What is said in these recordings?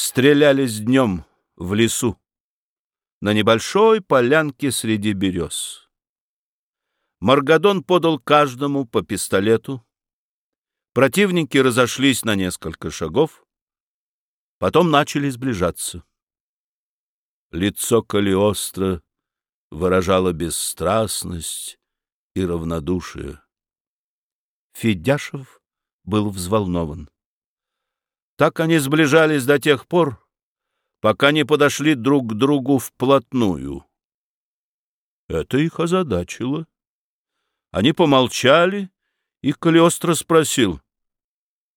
стрелялись днем в лесу, на небольшой полянке среди берез. Маргадон подал каждому по пистолету. Противники разошлись на несколько шагов, потом начали сближаться. Лицо Калиостро выражало бесстрастность и равнодушие. Федяшев был взволнован. Так они сближались до тех пор, пока не подошли друг к другу вплотную. Это их озадачило. Они помолчали, и Калиостро спросил,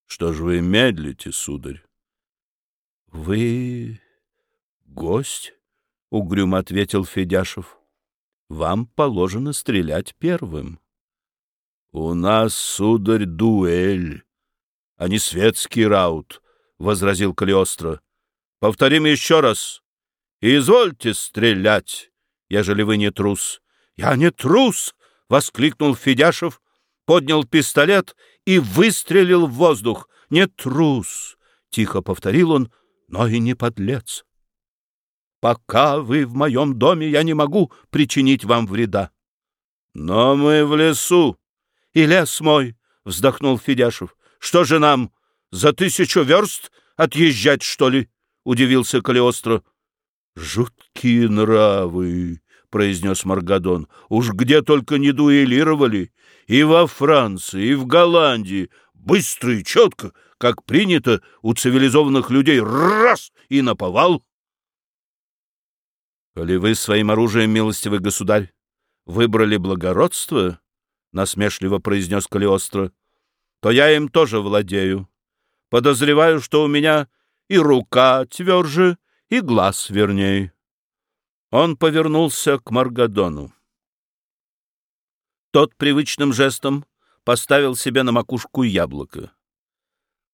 «Что же вы медлите, сударь?» «Вы гость?» — угрюмо ответил Федяшев. «Вам положено стрелять первым». «У нас, сударь, дуэль, а не светский раут», — возразил Калиостро. «Повторим еще раз. И извольте стрелять, ежели вы не трус». «Я не трус!» — воскликнул Федяшев, поднял пистолет и выстрелил в воздух. «Не трус!» — тихо повторил он, но и не подлец. «Пока вы в моем доме, я не могу причинить вам вреда». «Но мы в лесу». «И лес мой!» — вздохнул Федяшев. «Что же нам, за тысячу верст отъезжать, что ли?» — удивился Калиостро. «Жуткие нравы!» произнес Маргадон. «Уж где только не дуэлировали! И во Франции, и в Голландии! Быстро и четко, как принято у цивилизованных людей, раз — и наповал!» «Коли вы своим оружием, милостивый государь, выбрали благородство, — насмешливо произнес Калиостро, — то я им тоже владею. Подозреваю, что у меня и рука тверже, и глаз верней. Он повернулся к Маргадону. Тот привычным жестом поставил себе на макушку яблоко.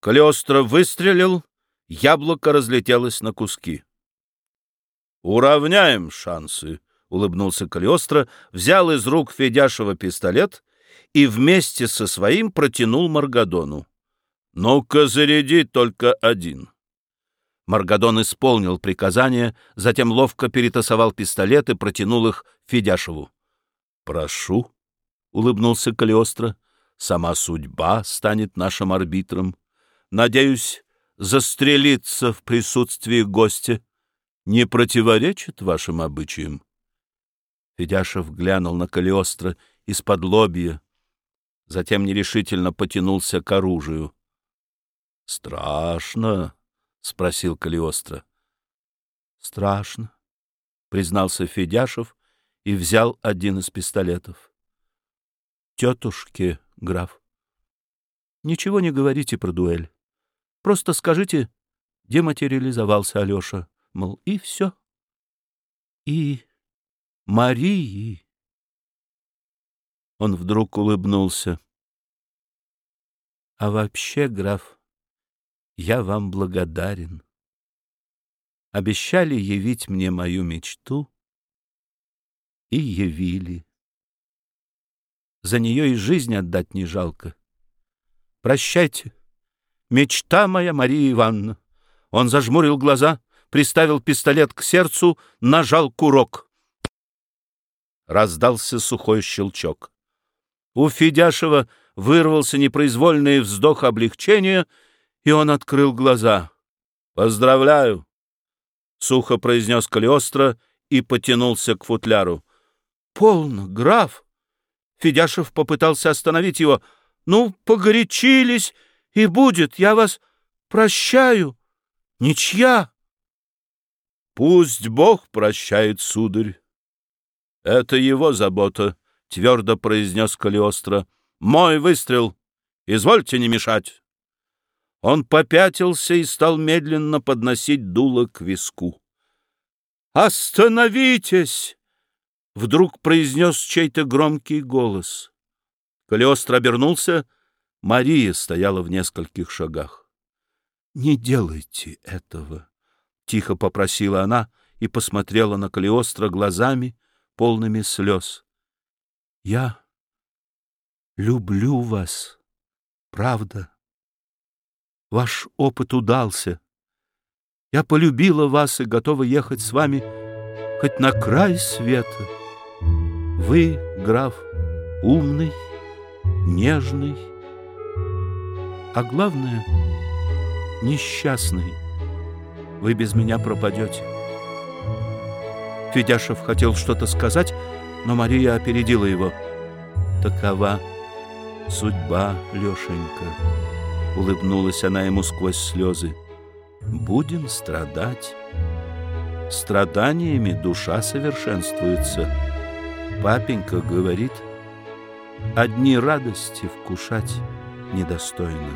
Калиостро выстрелил, яблоко разлетелось на куски. «Уравняем шансы», — улыбнулся Калиостро, взял из рук Федяшева пистолет и вместе со своим протянул Маргадону. «Ну-ка, заряди только один». Маргадон исполнил приказание, затем ловко перетасовал пистолет и протянул их Федяшеву. «Прошу», — улыбнулся Калиостро, — «сама судьба станет нашим арбитром. Надеюсь, застрелиться в присутствии гостя не противоречит вашим обычаям». Федяшев глянул на Калиостро из-под лобья, затем нерешительно потянулся к оружию. «Страшно», — спросил Калиостро. — Страшно, — признался Федяшев и взял один из пистолетов. — Тетушке, граф, ничего не говорите про дуэль. Просто скажите, дематериализовался Алеша, мол, и все. И Марии. Он вдруг улыбнулся. — А вообще, граф, я вам благодарен. Обещали явить мне мою мечту и явили. За нее и жизнь отдать не жалко. Прощайте, мечта моя, Мария Ивановна. Он зажмурил глаза, приставил пистолет к сердцу, нажал курок. Раздался сухой щелчок. У Федяшева вырвался непроизвольный вздох облегчения — и он открыл глаза. «Поздравляю!» — сухо произнес Калиостро и потянулся к футляру. «Полно, граф!» Федяшев попытался остановить его. «Ну, погорячились, и будет, я вас прощаю. Ничья!» «Пусть Бог прощает, сударь. Это его забота», — твердо произнес Калиостро. «Мой выстрел. Извольте не мешать». Он попятился и стал медленно подносить дуло к виску. «Остановитесь!» — вдруг произнес чей-то громкий голос. Калиостро обернулся. Мария стояла в нескольких шагах. «Не делайте этого!» — тихо попросила она и посмотрела на Калиостро глазами, полными слез. «Я люблю вас, правда?» Ваш опыт удался. Я полюбила вас и готова ехать с вами хоть на край света. Вы, граф, умный, нежный, а главное — несчастный. Вы без меня пропадете. Федяшев хотел что-то сказать, но Мария опередила его. Такова судьба, Лешенька. Улыбнулась она ему сквозь слезы. Будем страдать. Страданиями душа совершенствуется. Папенька говорит, одни радости вкушать недостойно.